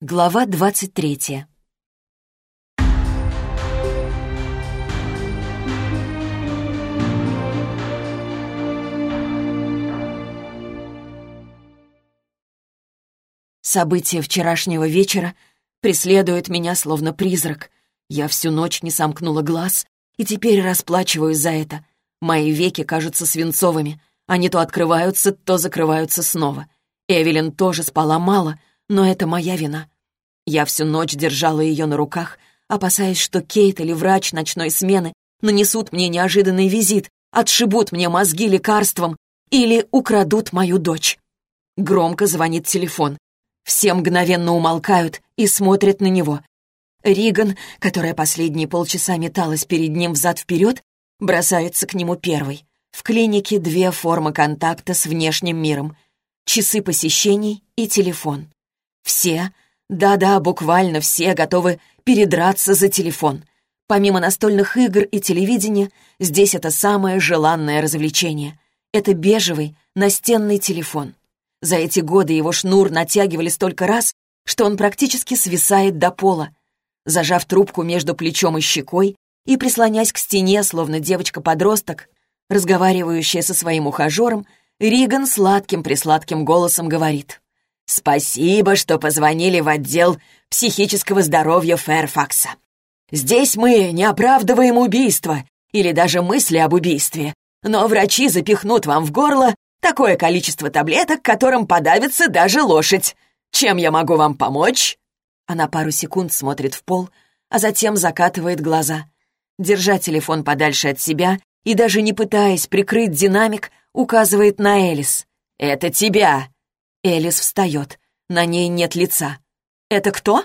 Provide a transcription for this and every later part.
Глава двадцать третья. События вчерашнего вечера преследуют меня словно призрак. Я всю ночь не сомкнула глаз и теперь расплачиваюсь за это. Мои веки кажутся свинцовыми. Они то открываются, то закрываются снова. Эвелин тоже спала мало — но это моя вина. Я всю ночь держала ее на руках, опасаясь, что Кейт или врач ночной смены нанесут мне неожиданный визит, отшибут мне мозги лекарством или украдут мою дочь. Громко звонит телефон. Все мгновенно умолкают и смотрят на него. Риган, которая последние полчаса металась перед ним взад-вперед, бросается к нему первой. В клинике две формы контакта с внешним миром. Часы посещений и телефон. Все, да-да, буквально все готовы передраться за телефон. Помимо настольных игр и телевидения, здесь это самое желанное развлечение. Это бежевый настенный телефон. За эти годы его шнур натягивали столько раз, что он практически свисает до пола. Зажав трубку между плечом и щекой и прислонясь к стене, словно девочка-подросток, разговаривающая со своим ухажером, Риган сладким-присладким голосом говорит. «Спасибо, что позвонили в отдел психического здоровья Фэрфакса. Здесь мы не оправдываем убийство или даже мысли об убийстве, но врачи запихнут вам в горло такое количество таблеток, которым подавится даже лошадь. Чем я могу вам помочь?» Она пару секунд смотрит в пол, а затем закатывает глаза. Держа телефон подальше от себя и даже не пытаясь прикрыть динамик, указывает на Элис. «Это тебя!» Элис встает. На ней нет лица. «Это кто?»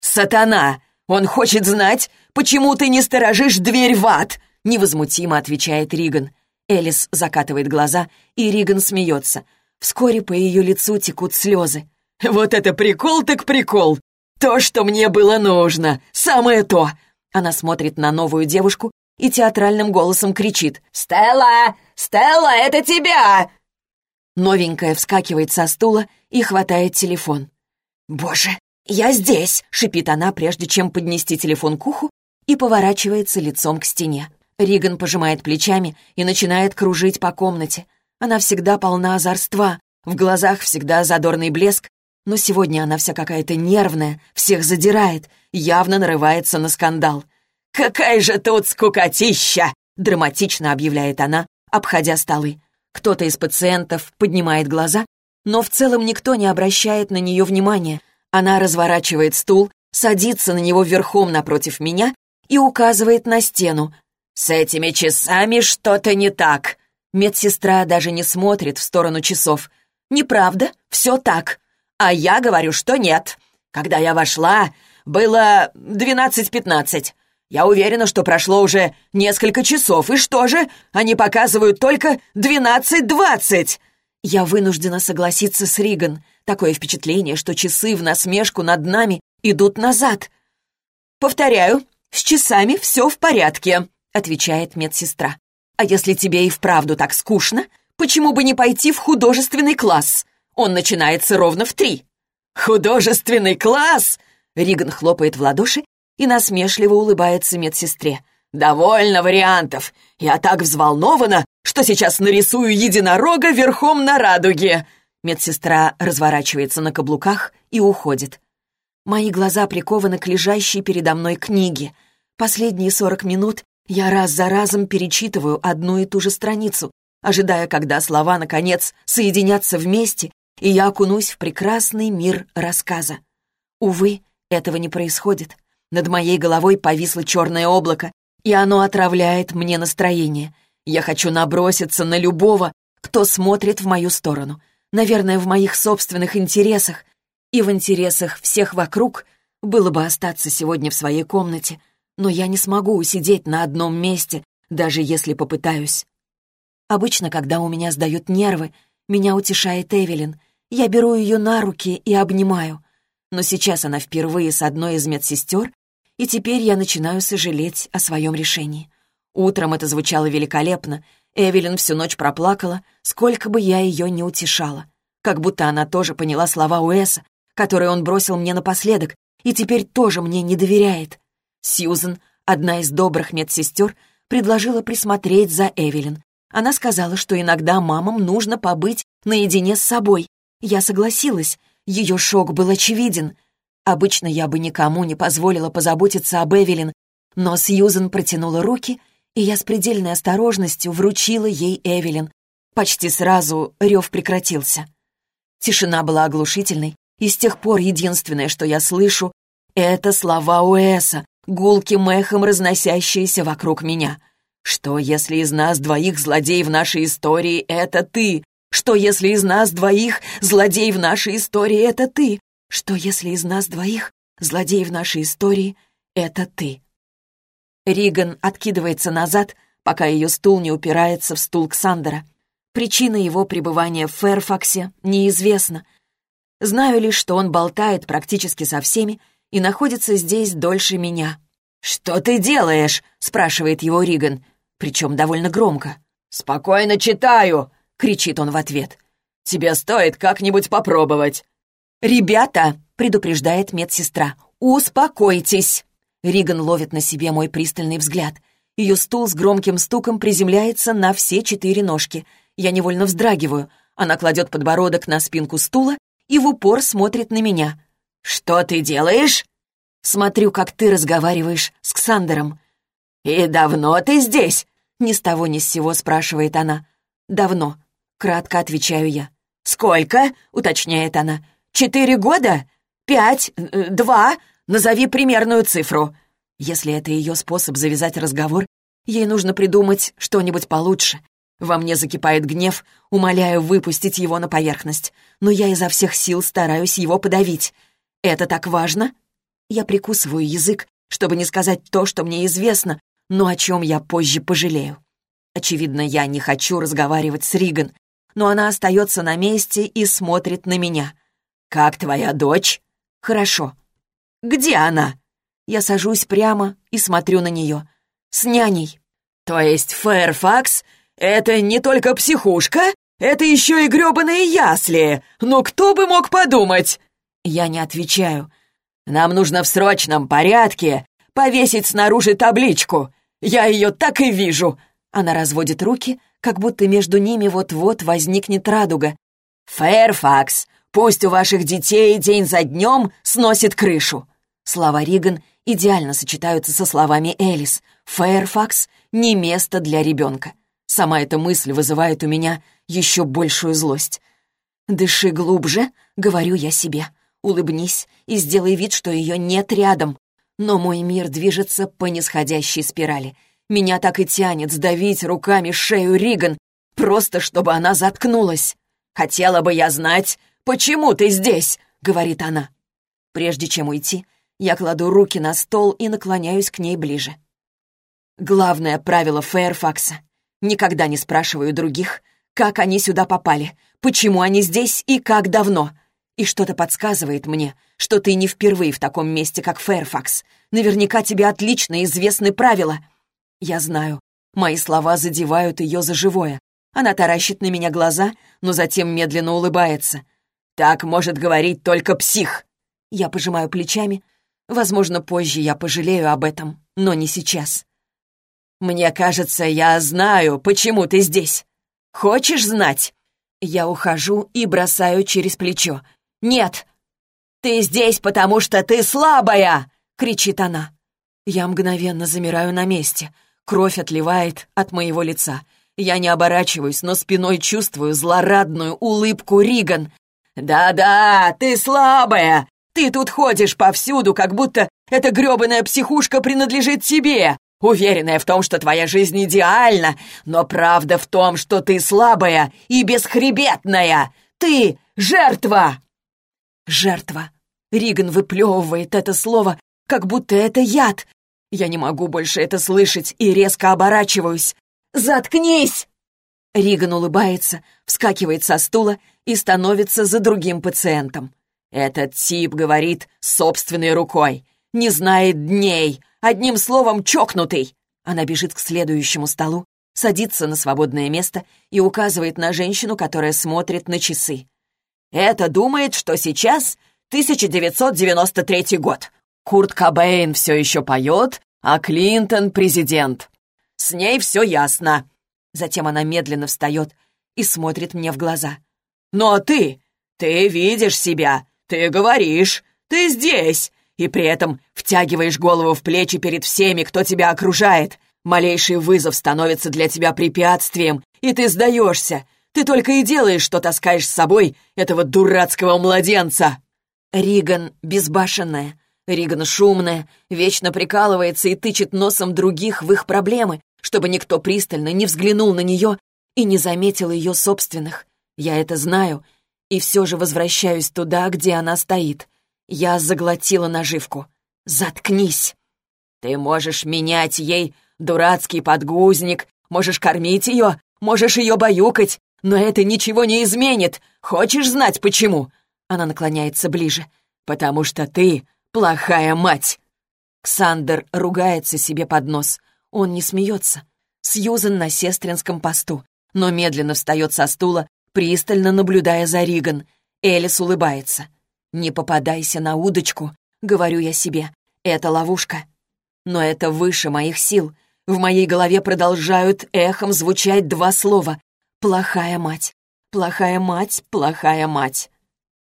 «Сатана! Он хочет знать, почему ты не сторожишь дверь в ад!» Невозмутимо отвечает Риган. Элис закатывает глаза, и Риган смеется. Вскоре по ее лицу текут слезы. «Вот это прикол так прикол! То, что мне было нужно! Самое то!» Она смотрит на новую девушку и театральным голосом кричит. «Стелла! Стелла, это тебя!» Новенькая вскакивает со стула и хватает телефон. «Боже, я здесь!» — шипит она, прежде чем поднести телефон к уху и поворачивается лицом к стене. Риган пожимает плечами и начинает кружить по комнате. Она всегда полна озорства, в глазах всегда задорный блеск, но сегодня она вся какая-то нервная, всех задирает, явно нарывается на скандал. «Какая же тут скукотища!» — драматично объявляет она, обходя столы. Кто-то из пациентов поднимает глаза, но в целом никто не обращает на нее внимания. Она разворачивает стул, садится на него верхом напротив меня и указывает на стену. «С этими часами что-то не так!» Медсестра даже не смотрит в сторону часов. «Неправда, все так. А я говорю, что нет. Когда я вошла, было двенадцать пятнадцать. Я уверена, что прошло уже несколько часов, и что же? Они показывают только двенадцать-двадцать!» Я вынуждена согласиться с Риган. Такое впечатление, что часы в насмешку над нами идут назад. «Повторяю, с часами все в порядке», — отвечает медсестра. «А если тебе и вправду так скучно, почему бы не пойти в художественный класс? Он начинается ровно в три». «Художественный класс!» Риган хлопает в ладоши и насмешливо улыбается медсестре. «Довольно вариантов. Я так взволнована, что сейчас нарисую единорога верхом на радуге!» Медсестра разворачивается на каблуках и уходит. Мои глаза прикованы к лежащей передо мной книге. Последние сорок минут я раз за разом перечитываю одну и ту же страницу, ожидая, когда слова, наконец, соединятся вместе, и я окунусь в прекрасный мир рассказа. Увы, этого не происходит. Над моей головой повисло черное облако, и оно отравляет мне настроение. Я хочу наброситься на любого, кто смотрит в мою сторону. Наверное, в моих собственных интересах и в интересах всех вокруг было бы остаться сегодня в своей комнате, но я не смогу усидеть на одном месте, даже если попытаюсь. Обычно, когда у меня сдают нервы, меня утешает Эвелин. Я беру ее на руки и обнимаю. Но сейчас она впервые с одной из медсестер и теперь я начинаю сожалеть о своем решении. Утром это звучало великолепно. Эвелин всю ночь проплакала, сколько бы я ее не утешала. Как будто она тоже поняла слова Уэса, который он бросил мне напоследок, и теперь тоже мне не доверяет. Сьюзен, одна из добрых медсестер, предложила присмотреть за Эвелин. Она сказала, что иногда мамам нужно побыть наедине с собой. Я согласилась. Ее шок был очевиден. Обычно я бы никому не позволила позаботиться об Эвелин, но Сьюзен протянула руки, и я с предельной осторожностью вручила ей Эвелин. Почти сразу рев прекратился. Тишина была оглушительной, и с тех пор единственное, что я слышу, это слова Уэса, гулким эхом разносящиеся вокруг меня. Что, если из нас двоих злодей в нашей истории — это ты? Что, если из нас двоих злодей в нашей истории — это ты? Что, если из нас двоих злодей в нашей истории — это ты? Риган откидывается назад, пока ее стул не упирается в стул Ксандера. Причина его пребывания в Фэрфаксе неизвестна. Знаю лишь, что он болтает практически со всеми и находится здесь дольше меня. «Что ты делаешь?» — спрашивает его Риган, причем довольно громко. «Спокойно читаю!» — кричит он в ответ. «Тебе стоит как-нибудь попробовать». «Ребята!» — предупреждает медсестра. «Успокойтесь!» Риган ловит на себе мой пристальный взгляд. Ее стул с громким стуком приземляется на все четыре ножки. Я невольно вздрагиваю. Она кладет подбородок на спинку стула и в упор смотрит на меня. «Что ты делаешь?» «Смотрю, как ты разговариваешь с Ксандером». «И давно ты здесь?» Ни с того ни с сего спрашивает она. «Давно», — кратко отвечаю я. «Сколько?» — уточняет она. «Четыре года? Пять? Э, два? Назови примерную цифру». Если это ее способ завязать разговор, ей нужно придумать что-нибудь получше. Во мне закипает гнев, умоляю выпустить его на поверхность, но я изо всех сил стараюсь его подавить. Это так важно? Я прикусываю язык, чтобы не сказать то, что мне известно, но о чем я позже пожалею. Очевидно, я не хочу разговаривать с Риган, но она остается на месте и смотрит на меня. «Как твоя дочь?» «Хорошо». «Где она?» Я сажусь прямо и смотрю на нее. «С няней». «То есть Фэрфакс — это не только психушка, это еще и грёбаные ясли! Ну кто бы мог подумать?» Я не отвечаю. «Нам нужно в срочном порядке повесить снаружи табличку. Я ее так и вижу!» Она разводит руки, как будто между ними вот-вот возникнет радуга. «Фэрфакс, пусть у ваших детей день за днем сносит крышу!» Слова Риган идеально сочетаются со словами Элис. «Фэрфакс — не место для ребенка». Сама эта мысль вызывает у меня еще большую злость. «Дыши глубже», — говорю я себе. «Улыбнись и сделай вид, что ее нет рядом». Но мой мир движется по нисходящей спирали. Меня так и тянет сдавить руками шею Риган, просто чтобы она заткнулась. «Хотела бы я знать, почему ты здесь?» — говорит она. Прежде чем уйти, я кладу руки на стол и наклоняюсь к ней ближе. Главное правило Фэрфакса — никогда не спрашиваю других, как они сюда попали, почему они здесь и как давно. И что-то подсказывает мне, что ты не впервые в таком месте, как Фэрфакс. Наверняка тебе отлично известны правила. Я знаю, мои слова задевают ее за живое. Она таращит на меня глаза, но затем медленно улыбается. «Так может говорить только псих!» Я пожимаю плечами. Возможно, позже я пожалею об этом, но не сейчас. «Мне кажется, я знаю, почему ты здесь. Хочешь знать?» Я ухожу и бросаю через плечо. «Нет! Ты здесь, потому что ты слабая!» — кричит она. Я мгновенно замираю на месте. Кровь отливает от моего лица. Я не оборачиваюсь, но спиной чувствую злорадную улыбку Риган. «Да-да, ты слабая! Ты тут ходишь повсюду, как будто эта грёбаная психушка принадлежит тебе! уверенная в том, что твоя жизнь идеальна, но правда в том, что ты слабая и бесхребетная. Ты — жертва!» «Жертва!» Риган выплевывает это слово, как будто это яд. Я не могу больше это слышать и резко оборачиваюсь. «Заткнись!» Риган улыбается, вскакивает со стула и становится за другим пациентом. Этот тип говорит собственной рукой, не знает дней, Одним словом, чокнутый!» Она бежит к следующему столу, садится на свободное место и указывает на женщину, которая смотрит на часы. «Это думает, что сейчас 1993 год. Курт Кобейн все еще поет, а Клинтон — президент. С ней все ясно». Затем она медленно встает и смотрит мне в глаза. «Ну а ты? Ты видишь себя, ты говоришь, ты здесь, и при этом втягиваешь голову в плечи перед всеми, кто тебя окружает. Малейший вызов становится для тебя препятствием, и ты сдаешься. Ты только и делаешь, что таскаешь с собой этого дурацкого младенца». Риган безбашенная, Риган шумная, вечно прикалывается и тычет носом других в их проблемы, чтобы никто пристально не взглянул на нее и не заметил ее собственных. Я это знаю, и все же возвращаюсь туда, где она стоит. Я заглотила наживку. «Заткнись!» «Ты можешь менять ей дурацкий подгузник, можешь кормить ее, можешь ее баюкать, но это ничего не изменит. Хочешь знать, почему?» Она наклоняется ближе. «Потому что ты плохая мать!» Ксандер ругается себе под нос. Он не смеется. Сьюзен на сестринском посту, но медленно встает со стула, пристально наблюдая за Риган. Элис улыбается. «Не попадайся на удочку», — говорю я себе. «Это ловушка». Но это выше моих сил. В моей голове продолжают эхом звучать два слова. «Плохая мать, плохая мать, плохая мать».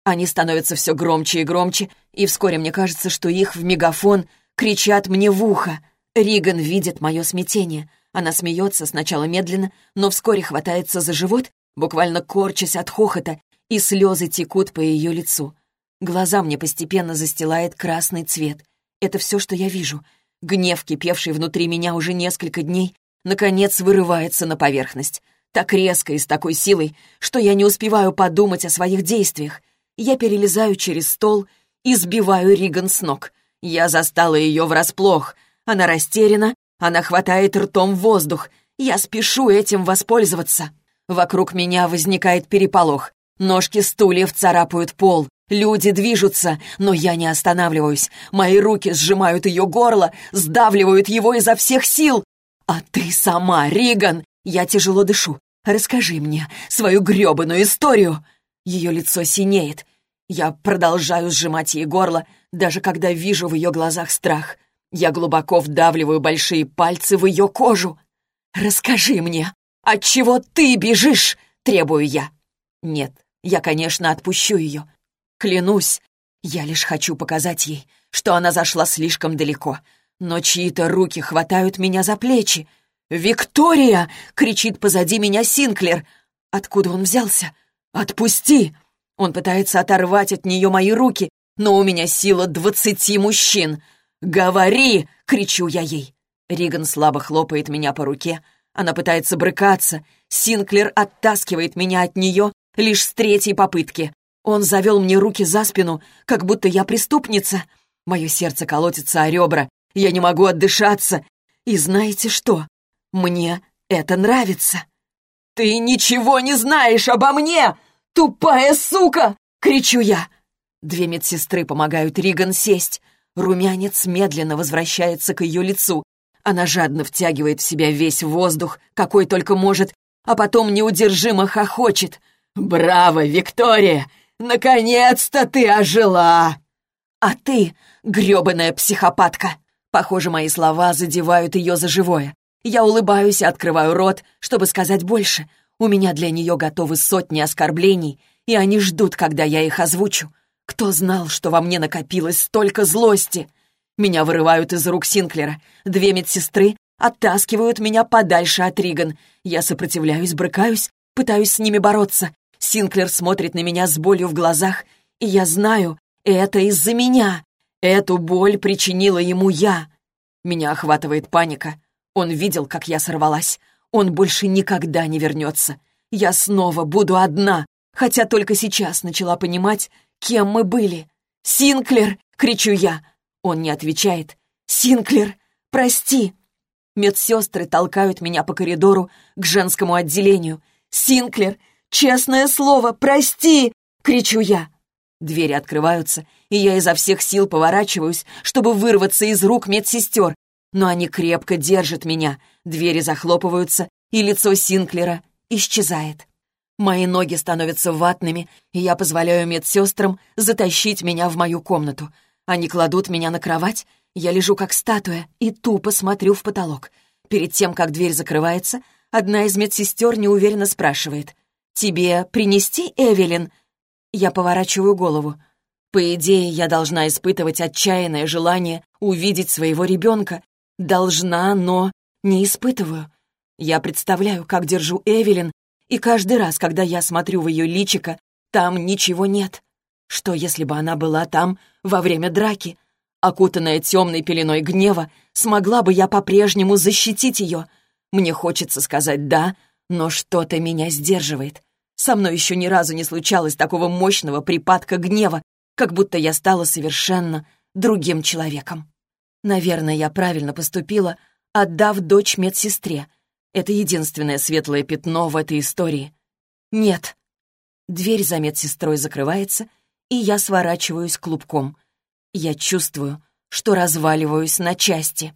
Они становятся все громче и громче, и вскоре мне кажется, что их в мегафон кричат мне в ухо. Риган видит мое смятение. Она смеется сначала медленно, но вскоре хватается за живот, буквально корчась от хохота, и слезы текут по ее лицу. Глаза мне постепенно застилает красный цвет. Это все, что я вижу. Гнев, кипевший внутри меня уже несколько дней, наконец вырывается на поверхность. Так резко и с такой силой, что я не успеваю подумать о своих действиях. Я перелезаю через стол и сбиваю Риган с ног. Я застала ее врасплох. Она растеряна, она хватает ртом воздух. Я спешу этим воспользоваться. Вокруг меня возникает переполох. Ножки стульев царапают пол. Люди движутся, но я не останавливаюсь. Мои руки сжимают ее горло, сдавливают его изо всех сил. А ты сама, Риган! Я тяжело дышу. Расскажи мне свою грёбаную историю. Ее лицо синеет. Я продолжаю сжимать ей горло, даже когда вижу в ее глазах страх. Я глубоко вдавливаю большие пальцы в ее кожу. «Расскажи мне, от чего ты бежишь?» — требую я. Нет, я, конечно, отпущу ее. Клянусь, я лишь хочу показать ей, что она зашла слишком далеко. Но чьи-то руки хватают меня за плечи. «Виктория!» — кричит позади меня Синклер. Откуда он взялся? «Отпусти!» Он пытается оторвать от нее мои руки, но у меня сила двадцати мужчин. «Говори!» — кричу я ей. Риган слабо хлопает меня по руке. Она пытается брыкаться. Синклер оттаскивает меня от нее лишь с третьей попытки. Он завел мне руки за спину, как будто я преступница. Мое сердце колотится о ребра, я не могу отдышаться. И знаете что? Мне это нравится. «Ты ничего не знаешь обо мне, тупая сука!» — кричу я. Две медсестры помогают Риган сесть. Румянец медленно возвращается к ее лицу. Она жадно втягивает в себя весь воздух, какой только может, а потом неудержимо хохочет. «Браво, Виктория! «Наконец-то ты ожила!» «А ты, грёбаная психопатка!» Похоже, мои слова задевают ее за живое. Я улыбаюсь и открываю рот, чтобы сказать больше. У меня для нее готовы сотни оскорблений, и они ждут, когда я их озвучу. Кто знал, что во мне накопилось столько злости? Меня вырывают из рук Синклера. Две медсестры оттаскивают меня подальше от Риган. Я сопротивляюсь, брыкаюсь, пытаюсь с ними бороться, Синклер смотрит на меня с болью в глазах, и я знаю, это из-за меня. Эту боль причинила ему я. Меня охватывает паника. Он видел, как я сорвалась. Он больше никогда не вернется. Я снова буду одна, хотя только сейчас начала понимать, кем мы были. «Синклер!» — кричу я. Он не отвечает. «Синклер, прости!» Медсестры толкают меня по коридору к женскому отделению. «Синклер, Честное слово, прости!» — кричу я. Двери открываются, и я изо всех сил поворачиваюсь, чтобы вырваться из рук медсестер. Но они крепко держат меня. Двери захлопываются, и лицо Синклера исчезает. Мои ноги становятся ватными, и я позволяю медсестрам затащить меня в мою комнату. Они кладут меня на кровать, я лежу как статуя и тупо смотрю в потолок. Перед тем, как дверь закрывается, одна из медсестер неуверенно спрашивает. «Тебе принести, Эвелин?» Я поворачиваю голову. По идее, я должна испытывать отчаянное желание увидеть своего ребенка. Должна, но не испытываю. Я представляю, как держу Эвелин, и каждый раз, когда я смотрю в ее личико, там ничего нет. Что, если бы она была там во время драки? Окутанная темной пеленой гнева, смогла бы я по-прежнему защитить ее? Мне хочется сказать «да», но что-то меня сдерживает. Со мной еще ни разу не случалось такого мощного припадка гнева, как будто я стала совершенно другим человеком. Наверное, я правильно поступила, отдав дочь медсестре. Это единственное светлое пятно в этой истории. Нет. Дверь за медсестрой закрывается, и я сворачиваюсь клубком. Я чувствую, что разваливаюсь на части.